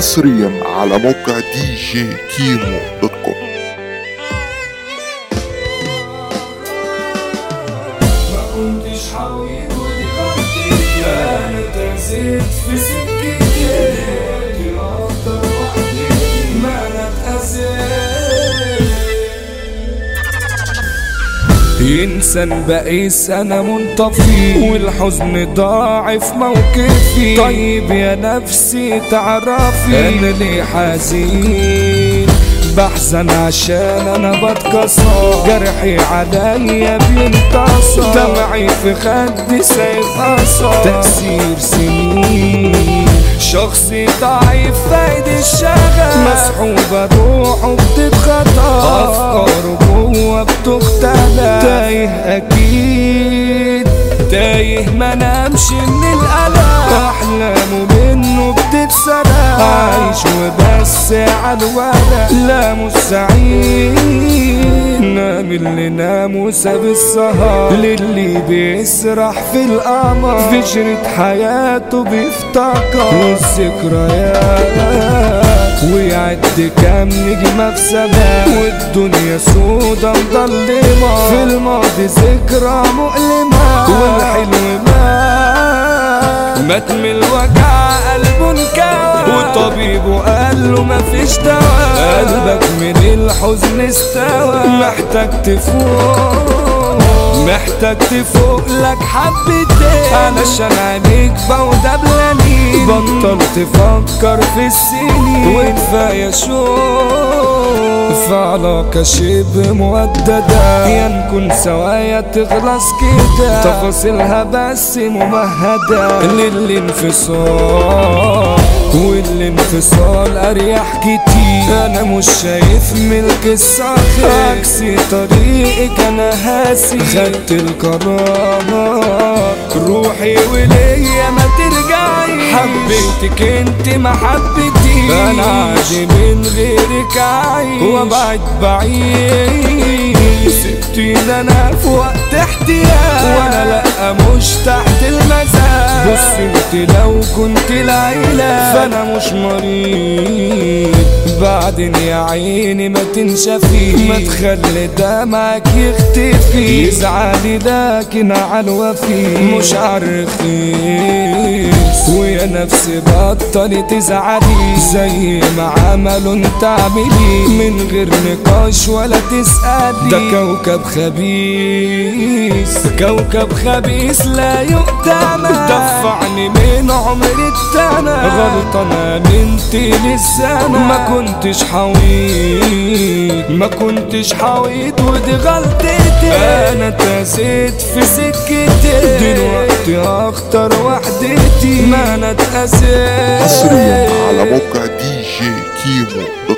حصريا على موقع دي جي كيمو dot com. ما كنتش حاويت ودي أنا اتأذيت في سكتي انسان بقيس أنا منطفي. والحزن ضاعف موقفي. طيب يا نفسي تعرفي. أنا ليه حزين. بحزن عشان أنا بتكسر. جرحي عليا بينتصر. دمعي في خدي سايب اثر تأثير سنين. شخصي ضعيف فايد الشغف. مسحوبة روحه بتتخطى. أفكاره جوه بتختلف تايه أكيد. تايه ما نامش من الألم. أحلامه منه بتتسرق. عايش وبس على الورق. لا مش سعيد نام اللي نام وساب السهر. للي بيسرح في القمر. فجرة حياته بيفتكر. والذكريات. ويعد كام نجمة في سماء والدنيا سودا مضلمة في الماضي ذكرى مؤلمة. والحلو مات مات من الوجع قلبه انكوى. وطبيبه قال له مفيش دواء. قلبك من الحزن استوى. محتاج تفوق. محتاج تفوق لك حبتين. علشان عينيك بودة بلانين بطل تفكر في السنين. وكفاية شوق في علاقة شبه موددة. يا نكون سوايا تخلص كده. تفاصيلها بس ممهدة. للانفصال والانفصال أريح كتير. أنا مش شايف ملك الصخر عكس طريقك أنا هاسي. خدت القرار. روحي وليا ما ترجعي حبيتك أنت ما حبيتي أنا عادي من غيرك عايش. وابعد بعيد. سبتيني أنا في وقت احتياج وأنا لا مش تحت المزاج. بص انت لو كنت العيلة فأنا مش مريض. بعدين يا عيني ما تنشفي ما تخلي دمعك يختفي. يزعلي لكن على الوفي. مش عالرخيص ويا نفسي بطلي تزعلي زي ما عملوا انت اعملي من غير نقاش ولا تسألي. ده كوكب خبيث. كوكب خبيث لا يؤتمن. دفعني من عمري التانى غلطان امنت للسنة ما كنتش حويط ما كنتش حويط ودي غلطتي. أنا اتأذيت في سكتي. دلوقتي اختار وحدتي. ما أنا حصريا على موقع دي جي كيمو.